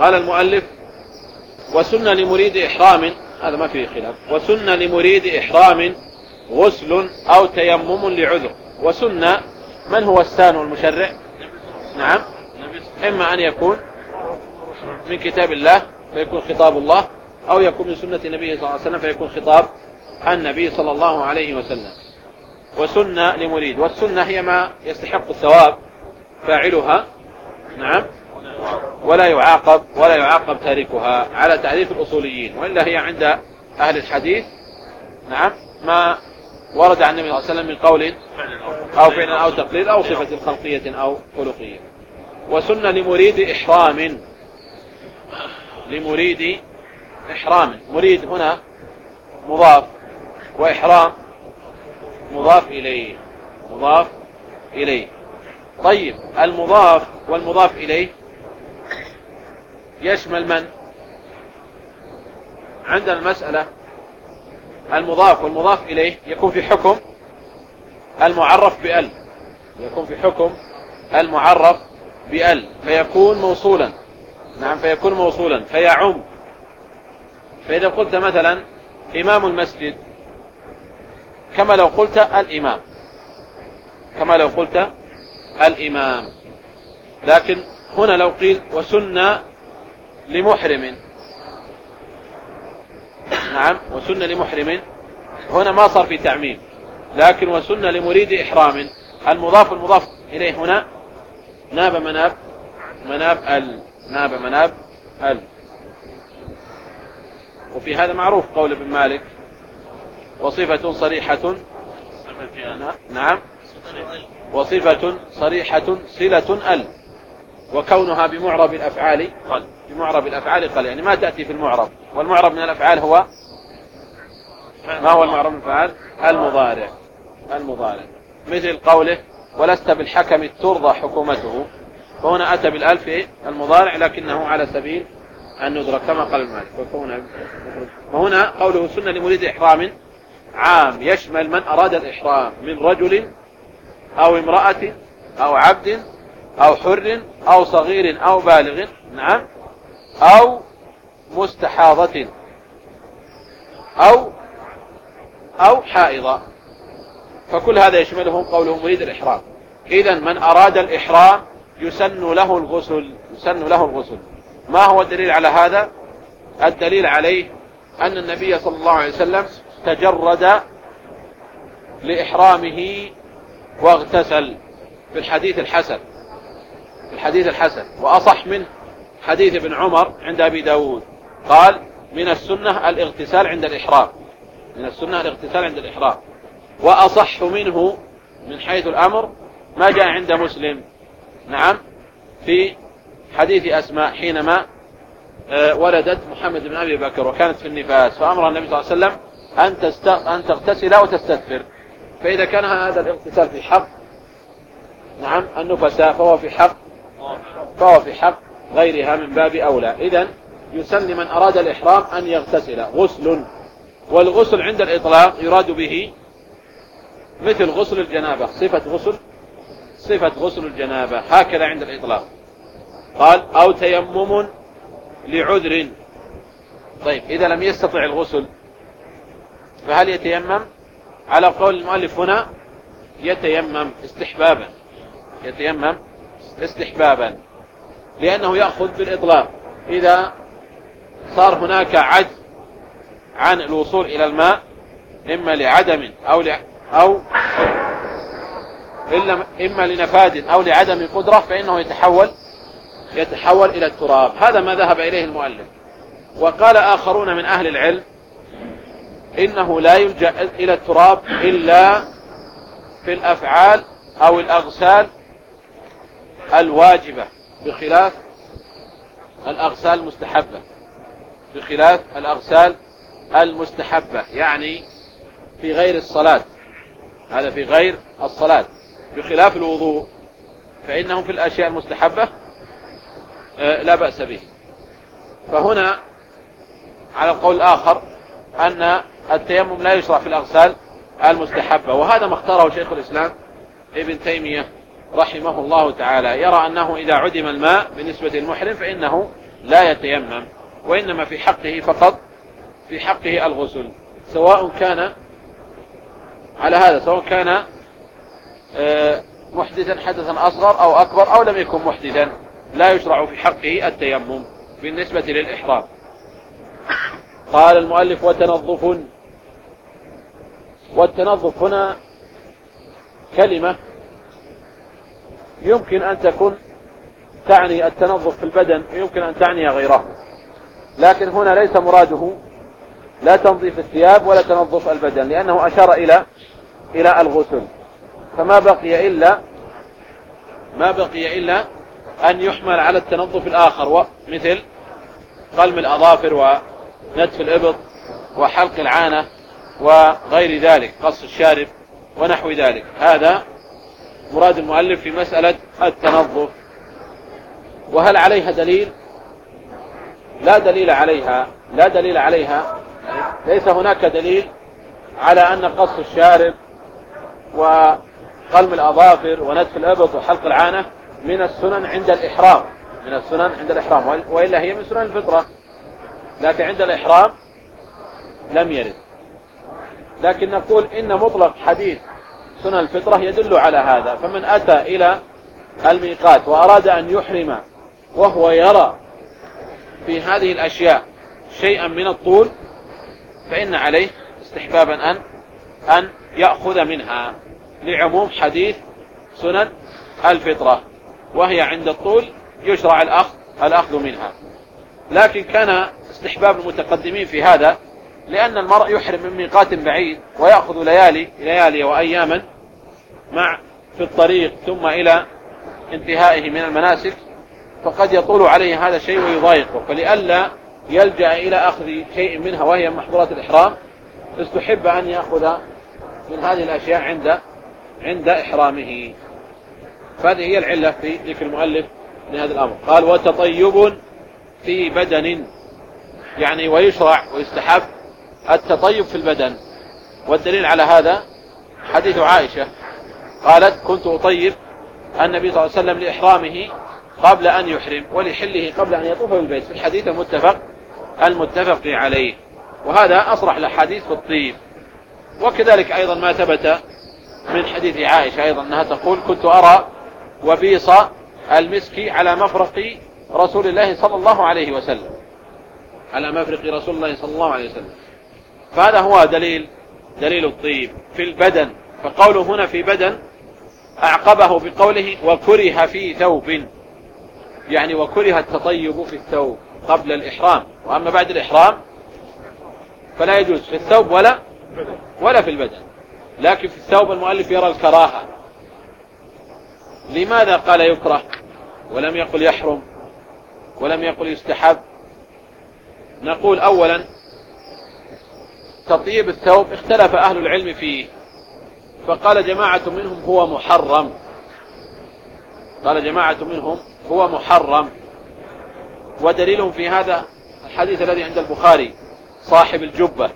قال المؤلف وسن لمريد إحرام هذا ما فيه خلاف. وسن لمريد إحرام غسل أو تيمم لعذر. وسن من هو السان والمشرع؟ نعم. إما أن يكون من كتاب الله فيكون خطاب الله أو يكون من سنة النبي صلى الله عليه وسلم فيكون خطاب النبي صلى الله عليه وسلم. وسنة لمريد. والسنة هي ما يستحق الثواب فاعلها. نعم. ولا يعاقب ولا يعاقب تاركها على تعريف الأصوليين وإلا هي عند أهل الحديث. نعم. ما ورد عن النبي صلى الله عليه وسلم من قول أو فعل أو تقليد أو صفة خلقية أو خلقية. وسنة لمريد إحرام. لمريد إحرام. مريد هنا مضاف وإحرام مضاف إليه. مضاف إليه. طيب المضاف والمضاف إليه يشمل من؟ عندنا المسألة المضاف والمضاف إليه يكون في حكم المعرف بأل. يكون في حكم المعرف بأل. فيكون موصولا. نعم فيكون موصولا. فيعم. فإذا قلت مثلا إمام المسجد كما لو قلت الإمام. كما لو قلت الإمام. لكن هنا لو قيل وسنة لمحرم. نعم وسنة لمحرم. هنا ما صار في تعميم لكن وسنة لمريد إحرام. المضاف المضاف إليه هنا ناب مناب مناب ال ناب مناب ال. وفي هذا معروف قول ابن مالك وصفة صريحة. نعم وصفة صريحة صلة ال. وكونها بمعرب الأفعال قل. بمعرب الأفعال قل. يعني ما تأتي في المعرب. والمعرب من الأفعال هو ما هو المعرب من الأفعال؟ المضارع. المضارع. مثل قوله ولست بالحكم ترضى حكومته. فهنا أتى بالألف المضارع لكنه على سبيل الندرة كما قال المالك. وهنا قوله سنة لمريد إحرام عام يشمل من أراد الإحرام من رجل أو امرأة أو عبد أو حر أو صغير أو بالغ نعم أو مستحاضة أو أو حائضة. فكل هذا يشملهم قوله مريد الإحرام. إذا من أراد الإحرام يسن له الغسل يسن له الغسل. ما هو الدليل على هذا؟ الدليل عليه أن النبي صلى الله عليه وسلم تجرد لإحرامه واغتسل في الحديث الحسن. الحديث الحسن. وأصح منه حديث ابن عمر عند أبي داود. قال من السنة الاغتسال عند الإحرام. من السنة الاغتسال عند الإحرام. وأصح منه من حيث الأمر ما جاء عند مسلم. نعم. في حديث أسماء حينما آه، ولدت محمد بن أبي بكر وكانت في النفاس. فأمر النبي صلى الله عليه وسلم أن, تست... أن تغتسل وتستغفر. فإذا كان هذا الاغتسال في حق نعم النفساء فهو في حق فهو في حق غيرها من باب أولى. إذا يسن من أراد الإحرام أن يغتسل. غسل. والغسل عند الإطلاق يراد به مثل غسل الجنابة. صفة غسل. صفة غسل الجنابة. هكذا عند الإطلاق. قال أو تيمم لعذر. طيب إذا لم يستطع الغسل فهل يتيمم؟ على قول المؤلف هنا يتيمم استحبابا. يتيمم استحبابا. لأنه يأخذ بالإطلاق. إذا صار هناك عجز عن الوصول إلى الماء إما لعدم أو ل... أو إلا إما لنفاد أو لعدم قدرة فإنه يتحول يتحول إلى التراب. هذا ما ذهب إليه المؤلف. وقال آخرون من أهل العلم إنه لا يلجأ إلى التراب إلا في الأفعال أو الأغسال الواجبة. بخلاف الأغسال المستحبة. بخلاف الأغسال المستحبة. يعني في غير الصلاة. هذا في غير الصلاة. بخلاف الوضوء فإنه في الأشياء المستحبة آه، لا بأس به. فهنا على القول الآخر أن التيمم لا يشرع في الأغسال المستحبة. وهذا ما اختاره شيخ الإسلام ابن تيمية رحمه الله تعالى. يرى أنه إذا عدم الماء بالنسبة للمحرم فإنه لا يتيمم وإنما في حقه فقط في حقه الغسل سواء كان على هذا سواء كان آه، محدثا حدثا أصغر أو أكبر أو لم يكن محدثا لا يشرع في حقه التيمم بالنسبة للإحرام. قال المؤلف وتنظف والتنظف هنا كلمة يمكن أن تكون تعني التنظف في البدن ويمكن أن تعني غيره. لكن هنا ليس مراده لا تنظيف الثياب ولا تنظف البدن لأنه أشار إلى إلى الغسل. فما بقي إلا ما بقي إلا أن يحمل على التنظف الآخر مثل قلم الأظافر ونتف الإبط وحلق العانة وغير ذلك قص الشارب ونحو ذلك. هذا مراد المؤلف في مسألة التنظف. وهل عليها دليل؟ لا دليل عليها لا دليل عليها. ليس هناك دليل على أن قص الشارب وقلم الأظافر ونتف الإبط وحلق العانة من السنن عند الإحرام. من السنن عند الإحرام. وإلا هي من سنن الفطرة. لكن عند الإحرام لم يرد. لكن نقول إن مطلق حديث سنن الفطرة يدل على هذا. فمن أتى إلى الميقات وأراد أن يحرم وهو يرى في هذه الأشياء شيئا من الطول فإن عليه استحبابا أن أن يأخذ منها لعموم حديث سنن الفطرة. وهي عند الطول يشرع الأخذ الأخذ منها. لكن كان استحباب المتقدمين في هذا لأن المرء يحرم من ميقات بعيد ويأخذ ليالي ليالي وأياما مع في الطريق ثم إلى انتهائه من المناسك فقد يطول عليه هذا الشيء ويضايقه. فلئلا يلجأ إلى أخذ شيء منها وهي محظورات الإحرام استحب أن يأخذ من هذه الأشياء عند عند إحرامه. فهذه هي العلة في ذكر المؤلف لهذا الأمر. قال وتطيب في بدن. يعني ويشرع ويستحب التطيب في البدن. والدليل على هذا حديث عائشة قالت كنت أطيب النبي صلى الله عليه وسلم لإحرامه قبل أن يحرم ولحله قبل أن يطوف بالبيت. في الحديث المتفق المتفق عليه. وهذا أصرح الأحاديث في الطيب. وكذلك أيضا ما ثبت من حديث عائشة أيضا أنها تقول كنت أرى وبيص المسك على مفرق رسول الله صلى الله عليه وسلم. على مفرق رسول الله صلى الله عليه وسلم. فهذا هو دليل دليل الطيب في البدن. فقوله هنا في بدن أعقبه بقوله وكره في ثوب. يعني وكره التطيب في الثوب قبل الإحرام. وأما بعد الإحرام فلا يجوز في الثوب ولا ولا في البدن. لكن في الثوب المؤلف يرى الكراهة. لماذا قال يكره؟ ولم يقل يحرم. ولم يقل يستحب. نقول أولا تطيب الثوب اختلف أهل العلم فيه. فقال جماعة منهم هو محرم. قال جماعة منهم هو محرم. ودليلهم في هذا الحديث الذي عند البخاري صاحب الجبة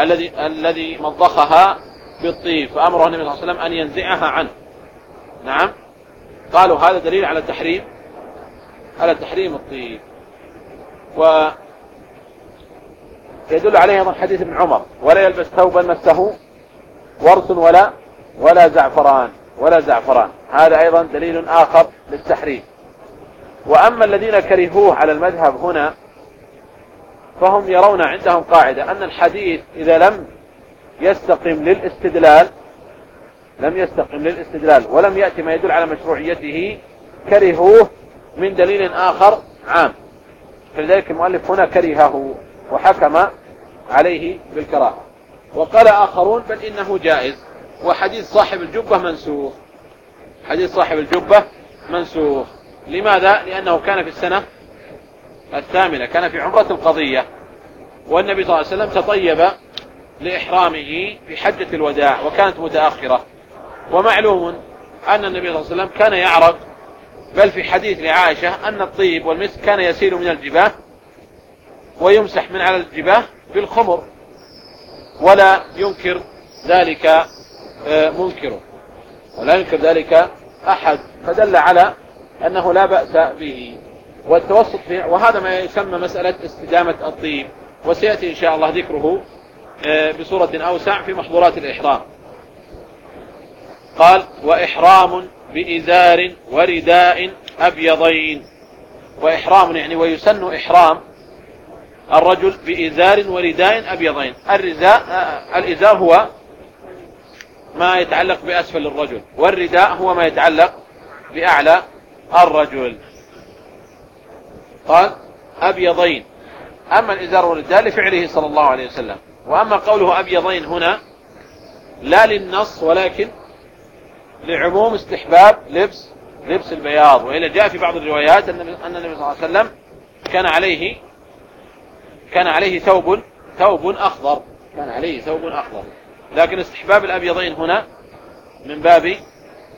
الذي الذي مضخها بالطيب فأمره النبي صلى الله عليه وسلم أن ينزعها عنه. نعم. قالوا هذا دليل على تحريم على تحريم الطيب. و يدل عليه أيضا حديث ابن عمر ولا يلبس ثوبا مسه ورس ولا ولا زعفران ولا زعفران. هذا أيضا دليل آخر للتحريم. وأما الذين كرهوه على المذهب هنا فهم يرون عندهم قاعدة أن الحديث إذا لم يستقم للاستدلال لم يستقم للاستدلال ولم يأتي ما يدل على مشروعيته كرهوه من دليل آخر عام. فلذلك المؤلف هنا كرهه وحكم عليه بالكراهة. وقال آخرون بل إنه جائز. وحديث صاحب الجبة منسوخ. حديث صاحب الجبة منسوخ. لماذا؟ لأنه كان في السنة الثامنة كان في عمرة القضية والنبي صلى الله عليه وسلم تطيب لإحرامه في حجة الوداع وكانت متأخرة. ومعلوم أن النبي صلى الله عليه وسلم كان يعرق بل في حديث لعائشة أن الطيب والمسك كان يسيل من الجباه ويمسح من على الجباه بالخمر ولا ينكر ذلك آه، منكر ولا ينكر ذلك أحد. فدل على أنه لا بأس به. والتوسط في وهذا ما يسمى مسألة استدامة الطيب. وسيأتي إن شاء الله ذكره آه، بصورة أوسع في محظورات الإحرام. قال وإحرام بإزار ورداء أبيضين. وإحرام يعني ويسن إحرام الرجل بإزار ورداء أبيضين. الرزاء آه، الإزار هو ما يتعلق بأسفل الرجل. والرداء هو ما يتعلق بأعلى الرجل. قال أبيضين. أما الإزار والرداء لفعله صلى الله عليه وسلم. وأما قوله أبيضين هنا لا للنص ولكن لعموم استحباب لبس لبس البياض. وإلا جاء في بعض الروايات أن النبي صلى الله عليه وسلم كان عليه كان عليه ثوب ثوب أخضر. كان عليه ثوب أخضر. لكن استحباب الأبيضين هنا من باب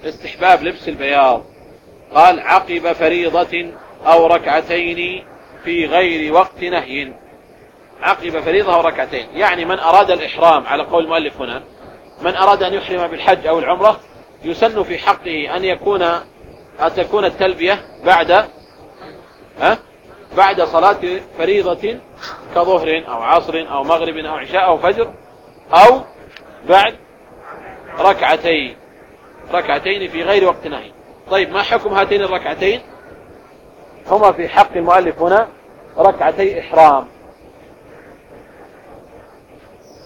استحباب لبس البياض. قال عقب فريضة أو ركعتين في غير وقت نهي. عقب فريضة أو ركعتين. يعني من أراد الإحرام على قول المؤلف هنا من أراد أن يحرم بالحج أو العمرة يسن في حقه أن يكون أن تكون التلبية بعد ها؟ بعد صلاة فريضة كظهر أو عصر أو مغرب أو عشاء أو فجر أو بعد ركعتين. ركعتين في غير وقت نهي. طيب ما حكم هاتين الركعتين؟ هما في حق المؤلف هنا ركعتي إحرام.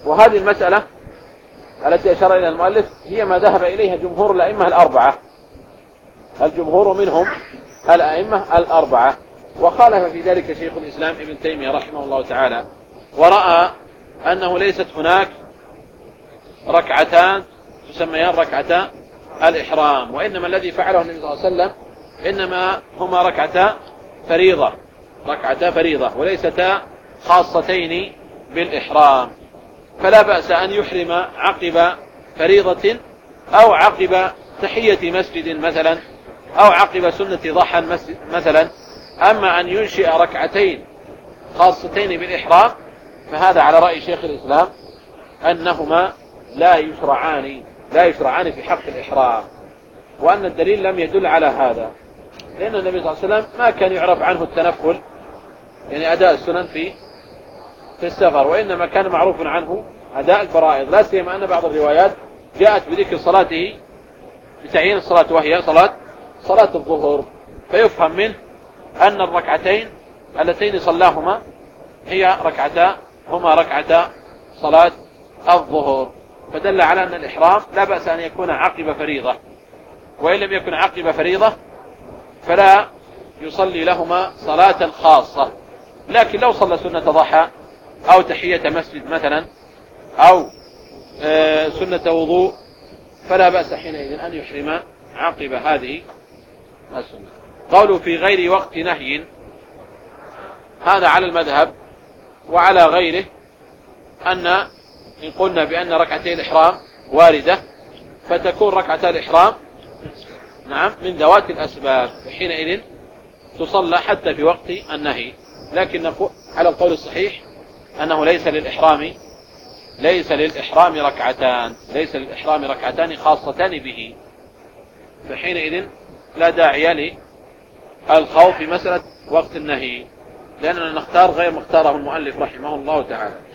وهذه المسألة التي أشار إلى المؤلف هي ما ذهب إليها جمهور الأئمة الأربعة. الجمهور منهم الأئمة الأربعة. وخالف في ذلك شيخ الإسلام ابن تيمية رحمه الله تعالى. ورأى أنه ليست هناك ركعتان تسميان ركعتا الإحرام. وإنما الذي فعله النبي صلى الله عليه وسلم إنما هما ركعتا فريضة. ركعتا فريضة وليستا خاصتين بالإحرام. فلا بأس أن يحرم عقب فريضة أو عقب تحية مسجد مثلا أو عقب سنة ضحى مثلا. أما أن ينشئ ركعتين خاصتين بالإحرام فهذا على رأي شيخ الإسلام أنهما لا يشرعان لا يشرعان في حق الإحرام وأن الدليل لم يدل على هذا. لأن النبي صلى الله عليه وسلم ما كان يعرف عنه التنفل يعني أداء السنن في في السفر وإنما كان معروف عنه أداء الفرائض. لا سيما أن بعض الروايات جاءت بذكر صلاته بتعيين الصلاة وهي صلاة صلاة الظهر. فيفهم منه أن الركعتين اللتين صلاهما هي ركعتا هما ركعتا صلاة الظهر. فدل على أن الإحرام لا بأس أن يكون عقب فريضة. وإن لم يكن عقب فريضة فلا يصلي لهما صلاة خاصة. لكن لو صلى سنة ضحى أو تحية مسجد مثلا أو آه، سنة وضوء فلا بأس حينئذ أن يحرم عقب هذه السنة. قولوا في غير وقت نهي هذا على المذهب وعلى غيره أن إن قلنا بأن ركعتي الإحرام واردة فتكون ركعتا الإحرام نعم من ذوات الأسباب حينئذ تصلى حتى في وقت النهي. لكن على القول الصحيح أنه ليس للإحرام ليس للإحرام ركعتان ليس للإحرام ركعتان خاصتان به. فحينئذ لا داعي للخوف في مسألة وقت النهي لأننا نختار غير مختاره المؤلف رحمه الله تعالى.